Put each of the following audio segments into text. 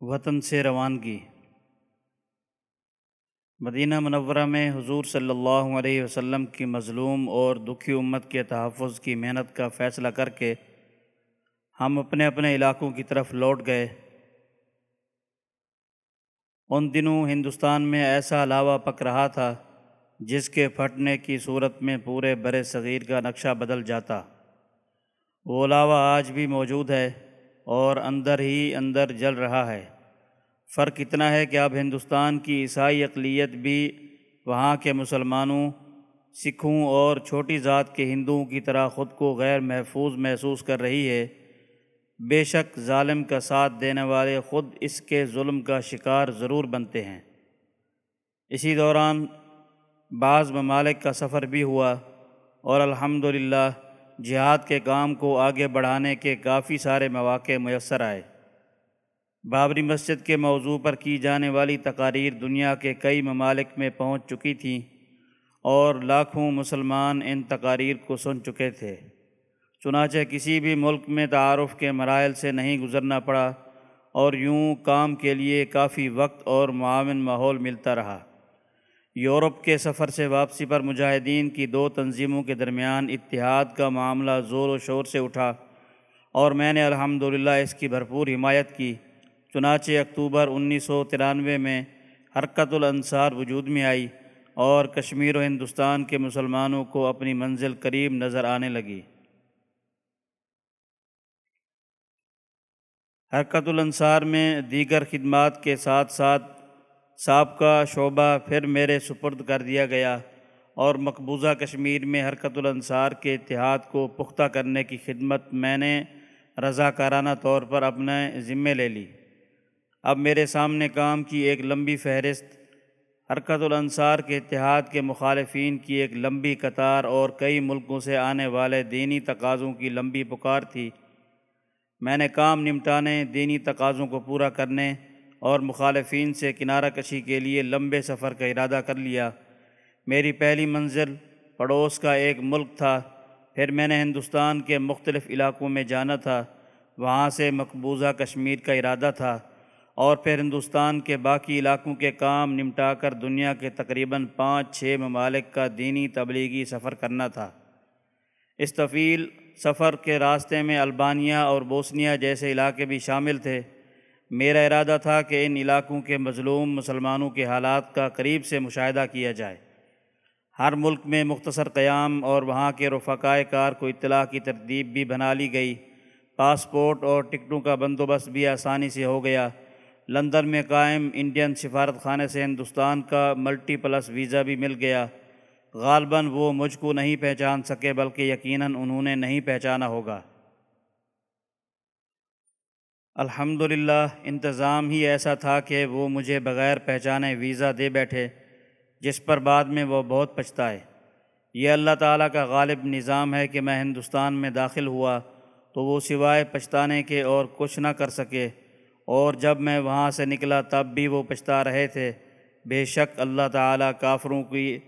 وطن سے روانگی۔ مدینہ منورہ میں حضور صلی اللہ علیہ وسلم کی مظلوم اور دکھی امت کے تحفظ کی محنت کا فیصلہ کر کے ہم اپنے اپنے علاقوں کی طرف لوٹ گئے۔ ان دنوں ہندوستان میں ایسا علاوہ پک رہا تھا جس کے پھٹنے کی صورت میں پورے بر صغیر کا نقشہ بدل جاتا۔ وہ علاوہ آج بھی موجود ہے۔ اور اندر ہی اندر جل رہا ہے۔ فرق اتنا ہے کہ اب ہندوستان کی عیسائی اقلیت بھی وہاں کے مسلمانوں، سکھوں اور چھوٹی ذات کے ہندوؤں کی طرح خود کو غیر محفوظ محسوس کر رہی ہے۔ بے شک ظالم کا ساتھ دینے والے خود اس کے ظلم کا شکار ضرور بنتے ہیں۔ اسی دوران بعض ممالک کا سفر بھی ہوا اور الحمدللہ جہاد کے کام کو آگے بڑھانے کے کافی سارے مواقع میسر آئے۔ بابری مسجد کے موضوع پر کی جانے والی تقاریر دنیا کے کئی ممالک میں پہنچ چکی تھیں اور لاکھوں مسلمان ان تقاریر کو سن چکے تھے۔ چنانچہ کسی بھی ملک میں تعارف کے مراحل سے نہیں گزرنا پڑا اور یوں کام کے لیے کافی وقت اور معاون ماحول ملتا رہا۔ یورپ کے سفر سے واپسی پر مجاہدین کی دو تنظیموں کے درمیان اتحاد کا معاملہ زور و شور سے اٹھا اور میں نے الحمدللہ اس کی بھرپور حمایت کی۔ چنانچہ اکتوبر انیس سو ترانوے میں حرکت الانصار وجود میں آئی اور کشمیر و ہندوستان کے مسلمانوں کو اپنی منزل قریب نظر آنے لگی۔ حرکت الانصار میں دیگر خدمات کے ساتھ ساتھ سابقہ شعبہ پھر میرے سپرد کر دیا گیا اور مقبوضہ کشمیر میں حرکت الانصار کے اتحاد کو پختہ کرنے کی خدمت میں نے رضاکارانہ طور پر اپنے ذمے لے لی۔ اب میرے سامنے کام کی ایک لمبی فہرست، حرکت الانصار کے اتحاد کے مخالفین کی ایک لمبی قطار اور کئی ملکوں سے آنے والے دینی تقاضوں کی لمبی پکار تھی۔ میں نے کام نمٹانے، دینی تقاضوں کو پورا کرنے اور مخالفین سے کنارہ کشی کے لیے لمبے سفر کا ارادہ کر لیا۔ میری پہلی منزل پڑوس کا ایک ملک تھا۔ پھر میں نے ہندوستان کے مختلف علاقوں میں جانا تھا۔ وہاں سے مقبوضہ کشمیر کا ارادہ تھا۔ اور پھر ہندوستان کے باقی علاقوں کے کام نمٹا کر دنیا کے تقریباً پانچ، چھ ممالک کا دینی تبلیغی سفر کرنا تھا۔ اس طویل سفر کے راستے میں البانیہ اور بوسنیا جیسے علاقے بھی شامل تھے۔ میرا ارادہ تھا کہ ان علاقوں کے مظلوم مسلمانوں کے حالات کا قریب سے مشاہدہ کیا جائے۔ ہر ملک میں مختصر قیام اور وہاں کے رفقائے کار کو اطلاع کی ترتیب بھی بنا لی گئی۔ پاسپورٹ اور ٹکٹوں کا بندوبست بھی آسانی سے ہو گیا۔ لندن میں قائم انڈین سفارت خانے سے ہندوستان کا ملٹی پلس ویزا بھی مل گیا۔ غالباً وہ مجھ کو نہیں پہچان سکے، بلکہ یقیناً انہوں نے نہیں پہچانا ہوگا۔ الحمدللہ، انتظام ہی ایسا تھا کہ وہ مجھے بغیر پہچانے ویزا دے بیٹھے، جس پر بعد میں وہ بہت پچھتائے۔ یہ اللہ تعالیٰ کا غالب نظام ہے کہ میں ہندوستان میں داخل ہوا تو وہ سوائے پچھتانے کے اور کچھ نہ کر سکے۔ اور جب میں وہاں سے نکلا تب بھی وہ پچھتا رہے تھے۔ بے شک اللہ تعالیٰ کافروں کی،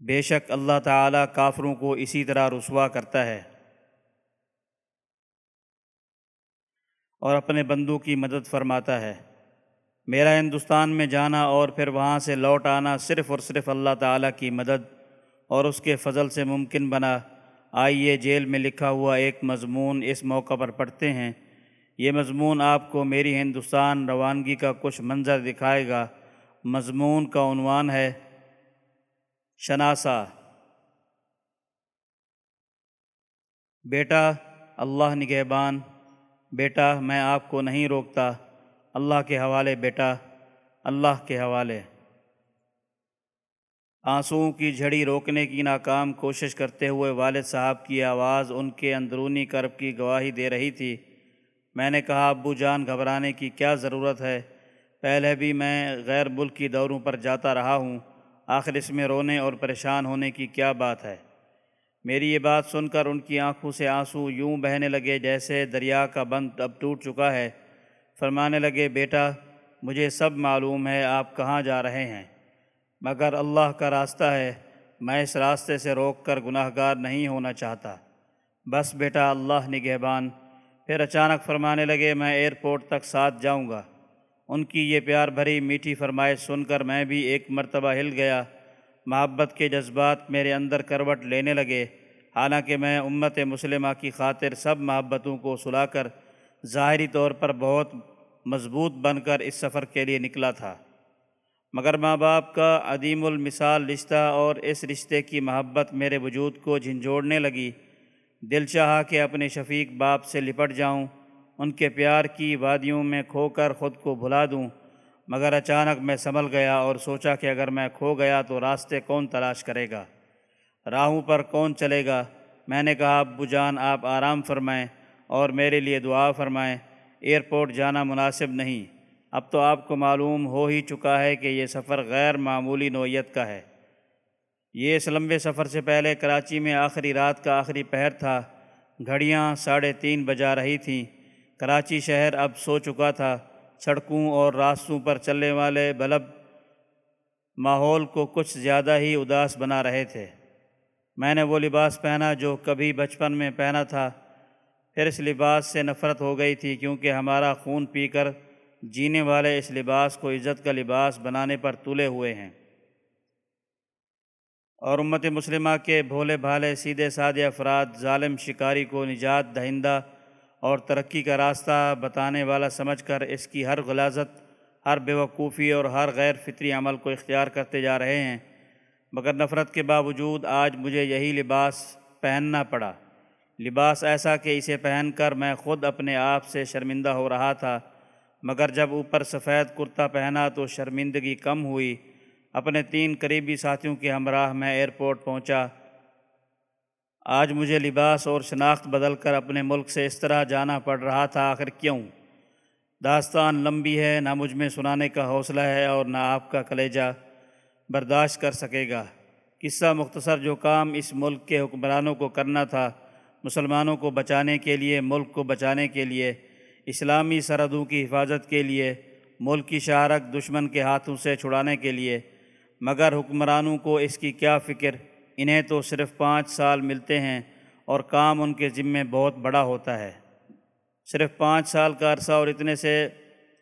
بے شک اللہ تعالیٰ کافروں کو اسی طرح رسوا کرتا ہے۔ اور اپنے بندوں کی مدد فرماتا ہے۔ میرا ہندوستان میں جانا اور پھر وہاں سے لوٹ آنا صرف اور صرف اللہ تعالیٰ کی مدد اور اس کے فضل سے ممکن بنا۔ آئیے جیل میں لکھا ہوا ایک مضمون اس موقع پر پڑھتے ہیں۔ یہ مضمون آپ کو میری ہندوستان روانگی کا کچھ منظر دکھائے گا۔ مضمون کا عنوان ہے، شناسا۔ بیٹا، اللہ نگہبان بیٹا، میں آپ کو نہیں روکتا۔ اللہ کے حوالے بیٹا، اللہ کے حوالے۔ آنسوؤں کی جھڑی روکنے کی ناکام کوشش کرتے ہوئے والد صاحب کی آواز ان کے اندرونی کرب کی گواہی دے رہی تھی۔ میں نے کہا، ابو جان، گھبرانے کی کیا ضرورت ہے؟ پہلے بھی میں غیر ملکی دوروں پر جاتا رہا ہوں۔ آخر اس میں رونے اور پریشان ہونے کی کیا بات ہے؟ میری یہ بات سن کر ان کی آنکھوں سے آنسو یوں بہنے لگے جیسے دریا کا بند اب ٹوٹ چکا ہے۔ فرمانے لگے، بیٹا، مجھے سب معلوم ہے، آپ کہاں جا رہے ہیں؟ مگر اللہ کا راستہ ہے، میں اس راستے سے روک کر گناہ گار نہیں ہونا چاہتا۔ بس بیٹا، اللہ نگہبان۔ پھر اچانک فرمانے لگے، میں ایئرپورٹ تک ساتھ جاؤں گا۔ ان کی یہ پیار بھری میٹھی فرمائش سن کر میں بھی ایک مرتبہ ہل گیا۔ محبت کے جذبات میرے اندر کروٹ لینے لگے۔ حالانکہ میں امت مسلمہ کی خاطر سب محبتوں کو سلا کر ظاہری طور پر بہت مضبوط بن کر اس سفر کے لیے نکلا تھا۔ مگر ماں باپ کا عدیم المثال رشتہ اور اس رشتے کی محبت میرے وجود کو جھنجھوڑنے لگی۔ دل چاہا کہ اپنے شفیق باپ سے لپٹ جاؤں، ان کے پیار کی وادیوں میں کھو کر خود کو بھلا دوں۔ مگر اچانک میں سنبھل گیا اور سوچا کہ اگر میں کھو گیا تو راستے کون تلاش کرے گا؟ راہوں پر کون چلے گا؟ میں نے کہا، ابو جان، آپ آرام فرمائیں اور میرے لیے دعا فرمائیں۔ ایئرپورٹ جانا مناسب نہیں۔ اب تو آپ کو معلوم ہو ہی چکا ہے کہ یہ سفر غیر معمولی نوعیت کا ہے۔ یہ اس لمبے سفر سے پہلے کراچی میں آخری رات کا آخری پہر تھا۔ گھڑیاں ساڑھے تین بجا رہی تھیں۔ کراچی شہر اب سو چکا تھا۔ سڑکوں اور راستوں پر چلنے والے بلب ماحول کو کچھ زیادہ ہی اداس بنا رہے تھے۔ میں نے وہ لباس پہنا جو کبھی بچپن میں پہنا تھا۔ پھر اس لباس سے نفرت ہو گئی تھی کیونکہ ہمارا خون پی کر جینے والے اس لباس کو عزت کا لباس بنانے پر تلے ہوئے ہیں۔ اور امت مسلمہ کے بھولے بھالے سیدھے سادے افراد، ظالم شکاری کو نجات دہندہ اور ترقی کا راستہ بتانے والا سمجھ کر اس کی ہر غلازت، ہر بیوقوفی اور ہر غیر فطری عمل کو اختیار کرتے جا رہے ہیں۔ مگر نفرت کے باوجود آج مجھے یہی لباس پہننا پڑا۔ لباس ایسا کہ اسے پہن کر میں خود اپنے آپ سے شرمندہ ہو رہا تھا۔ مگر جب اوپر سفید کرتا پہنا تو شرمندگی کم ہوئی۔ اپنے تین قریبی ساتھیوں کے ہمراہ میں ایئرپورٹ پہنچا۔ آج مجھے لباس اور شناخت بدل کر اپنے ملک سے اس طرح جانا پڑ رہا تھا، آخر کیوں؟ داستان لمبی ہے، نہ مجھ میں سنانے کا حوصلہ ہے اور نہ آپ کا کلیجہ برداشت کر سکے گا۔ قصہ مختصر جو کام اس ملک کے حکمرانوں کو کرنا تھا، مسلمانوں کو بچانے کے لیے، ملک کو بچانے کے لیے، اسلامی سرحدوں کی حفاظت کے لیے ملک کی شہرک دشمن کے ہاتھوں سے چھڑانے کے لیے، مگر حکمرانوں کو اس کی کیا فکر؟ انہیں تو صرف پانچ سال ملتے ہیں اور کام ان کے ذمے بہت بڑا ہوتا ہے۔ صرف پانچ سال کا عرصہ اور اتنے سے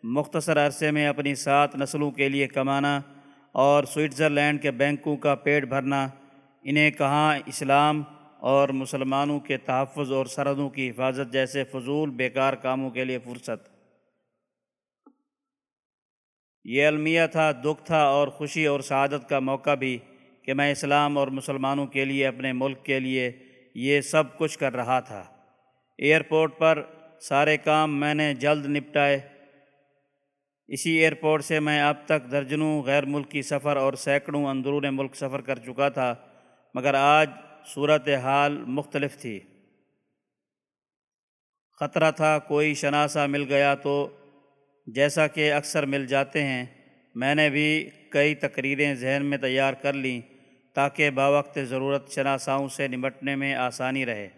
مختصر عرصے میں اپنی سات نسلوں کے لیے کمانا اور سوئٹزرلینڈ کے بینکوں کا پیٹ بھرنا، انہیں کہاں اسلام اور مسلمانوں کے تحفظ اور سرحدوں کی حفاظت جیسے فضول بیکار کاموں کے لیے فرصت۔ یہ المیہ تھا، دکھ تھا اور خوشی اور سعادت کا موقع بھی کہ میں اسلام اور مسلمانوں کے لیے، اپنے ملک کے لیے یہ سب کچھ کر رہا تھا۔ ایئرپورٹ پر سارے کام میں نے جلد نپٹائے۔ اسی ایئرپورٹ سے میں اب تک درجنوں غیر ملکی سفر اور سینکڑوں اندرون ملک سفر کر چکا تھا، مگر آج صورت حال مختلف تھی۔ خطرہ تھا، کوئی شناسہ مل گیا تو جیسا کہ اکثر مل جاتے ہیں۔ میں نے بھی کئی تقریریں ذہن میں تیار کر لیں۔ تاکہ باوقت ضرورت شناساؤں سے نمٹنے میں آسانی رہے۔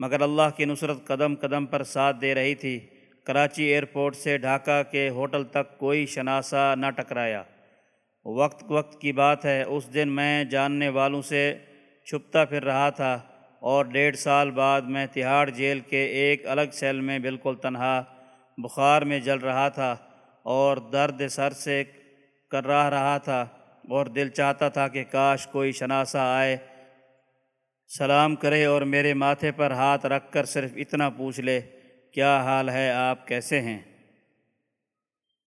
مگر اللہ کی نصرت قدم قدم پر ساتھ دے رہی تھی، کراچی ایئرپورٹ سے ڈھاکہ کے ہوٹل تک کوئی شناسہ نہ ٹکرایا۔ وقت وقت کی بات ہے، اس دن میں جاننے والوں سے چھپتا پھر رہا تھا اور ڈیڑھ سال بعد میں تہاڑ جیل کے ایک الگ سیل میں بالکل تنہا بخار میں جل رہا تھا اور درد سر سے کر رہا رہا تھا۔ اور دل چاہتا تھا کہ کاش کوئی شناسہ آئے۔ سلام کرے اور میرے ماتھے پر ہاتھ رکھ کر صرف اتنا پوچھ لے، کیا حال ہے؟ آپ کیسے ہیں؟